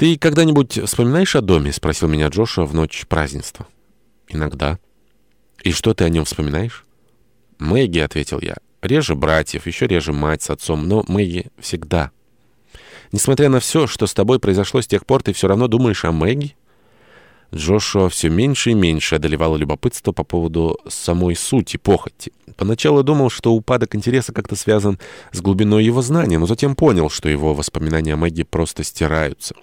«Ты когда-нибудь вспоминаешь о доме?» — спросил меня Джошуа в ночь празднества. «Иногда». «И что ты о нем вспоминаешь?» «Мэгги», — ответил я. «Реже братьев, еще реже мать с отцом, но Мэгги всегда». «Несмотря на все, что с тобой произошло с тех пор, ты все равно думаешь о Мэгги?» Джошуа все меньше и меньше одолевало любопытство по поводу самой сути похоти. Поначалу думал, что упадок интереса как-то связан с глубиной его знания, но затем понял, что его воспоминания о Мэгги просто стираются.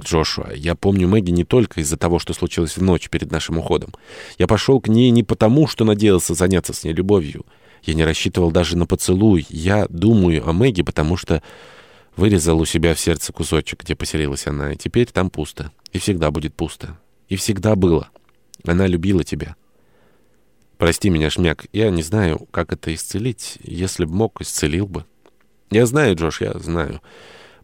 Джошуа, я помню Мэгги не только из-за того, что случилось в ночь перед нашим уходом. Я пошел к ней не потому, что надеялся заняться с ней любовью. Я не рассчитывал даже на поцелуй. Я думаю о Мэгги, потому что вырезал у себя в сердце кусочек, где поселилась она, и теперь там пусто. И всегда будет пусто. И всегда было. Она любила тебя. Прости меня, Шмяк, я не знаю, как это исцелить. Если б мог, исцелил бы. Я знаю, Джош, я знаю.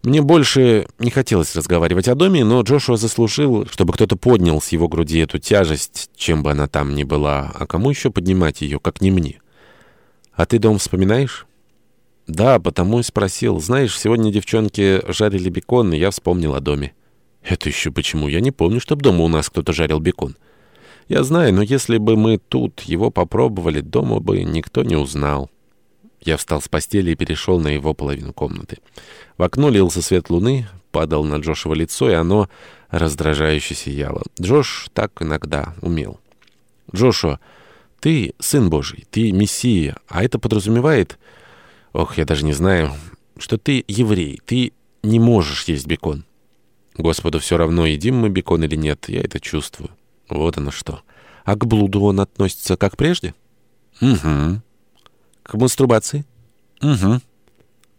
Мне больше не хотелось разговаривать о доме, но Джошуа заслужил, чтобы кто-то поднял с его груди эту тяжесть, чем бы она там ни была. А кому еще поднимать ее, как не мне? А ты дом вспоминаешь? Да, потому и спросил. Знаешь, сегодня девчонки жарили бекон, и я вспомнил о доме. Это еще почему? Я не помню, чтобы дома у нас кто-то жарил бекон. Я знаю, но если бы мы тут его попробовали, дома бы никто не узнал. Я встал с постели и перешел на его половину комнаты. В окно лился свет луны, падал на Джошево лицо, и оно раздражающе сияло. Джош так иногда умел. «Джошуа, ты сын Божий, ты мессия, а это подразумевает... Ох, я даже не знаю, что ты еврей, ты не можешь есть бекон». Господу все равно, едим мы бекон или нет, я это чувствую. Вот оно что. А к блуду он относится как прежде? Угу. К мастурбации? Угу.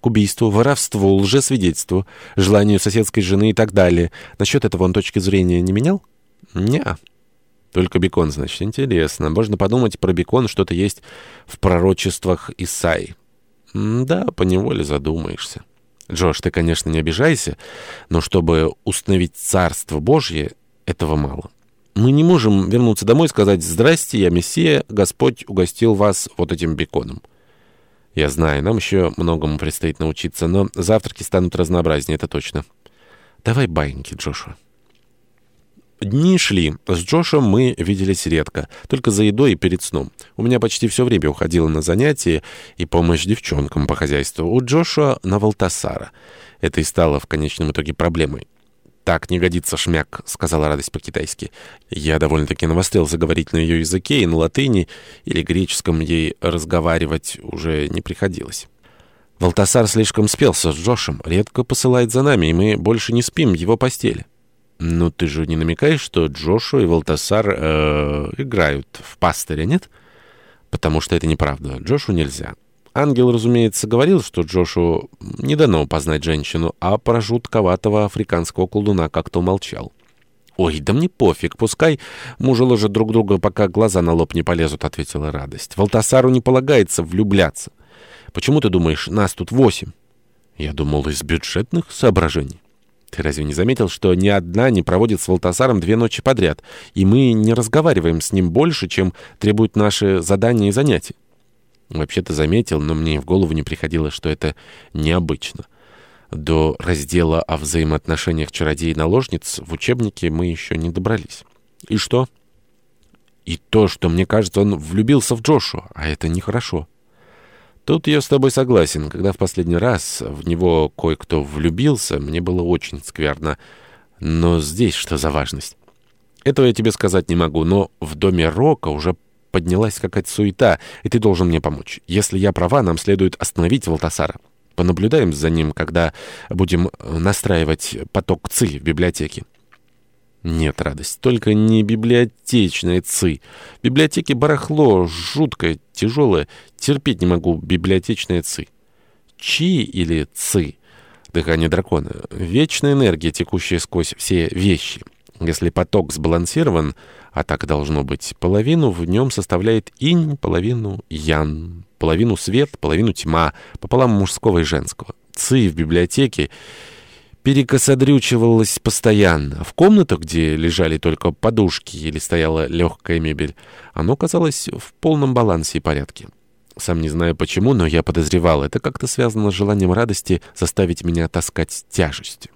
К убийству, воровству, лжесвидетельству, желанию соседской жены и так далее. Насчет этого он точки зрения не менял? не Только бекон, значит, интересно. Можно подумать, про бекон что-то есть в пророчествах Исаи. Да, поневоле задумаешься. Джош, ты, конечно, не обижайся, но чтобы установить Царство Божье, этого мало. Мы не можем вернуться домой и сказать «Здрасте, я Мессия, Господь угостил вас вот этим беконом». Я знаю, нам еще многому предстоит научиться, но завтраки станут разнообразнее, это точно. Давай баиньки, Джошуа. Дни шли. С Джошем мы виделись редко, только за едой и перед сном. У меня почти все время уходило на занятия и помощь девчонкам по хозяйству. У Джошуа на Валтасара. Это и стало в конечном итоге проблемой. «Так не годится, шмяк», — сказала радость по-китайски. Я довольно-таки навострился говорить на ее языке, и на латыни или греческом ей разговаривать уже не приходилось. Валтасар слишком спелся с Джошем, редко посылает за нами, и мы больше не спим в его постели. «Ну ты же не намекаешь, что Джошу и Валтасар э, играют в пастыря, нет?» «Потому что это неправда. Джошу нельзя». Ангел, разумеется, говорил, что Джошу не дано познать женщину, а про жутковатого африканского колдуна как-то умолчал. «Ой, да мне пофиг, пускай мужа ложат друг друга, пока глаза на лоб не полезут», — ответила радость. «Валтасару не полагается влюбляться. Почему ты думаешь, нас тут восемь?» «Я думал, из бюджетных соображений». Ты разве не заметил, что ни одна не проводит с Валтасаром две ночи подряд, и мы не разговариваем с ним больше, чем требуют наши задания и занятия? Вообще-то заметил, но мне в голову не приходило, что это необычно. До раздела о взаимоотношениях чародея и наложниц в учебнике мы еще не добрались. И что? И то, что, мне кажется, он влюбился в Джошуа, а это нехорошо. Тут я с тобой согласен. Когда в последний раз в него кое-кто влюбился, мне было очень скверно. Но здесь что за важность? Этого я тебе сказать не могу, но в доме Рока уже поднялась какая-то суета, и ты должен мне помочь. Если я права, нам следует остановить Валтасара. Понаблюдаем за ним, когда будем настраивать поток ЦИ в библиотеке. Нет, радость, только не библиотечная ЦИ. В библиотеке барахло, жуткое, тяжелое. Терпеть не могу библиотечная ЦИ. Чи или ЦИ? Дыхание дракона. Вечная энергия, текущая сквозь все вещи. Если поток сбалансирован, а так должно быть, половину в нем составляет инь, половину ян, половину свет, половину тьма, пополам мужского и женского. Ци в библиотеке перекосодрючивалась постоянно. В комнатах, где лежали только подушки или стояла легкая мебель, оно казалось в полном балансе и порядке. Сам не знаю почему, но я подозревал, это как-то связано с желанием радости заставить меня таскать тяжесть.